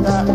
dalam